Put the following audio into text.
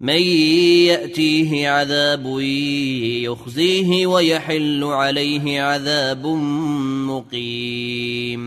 من يأتيه عذاب يخزيه ويحل عليه عذاب مقيم.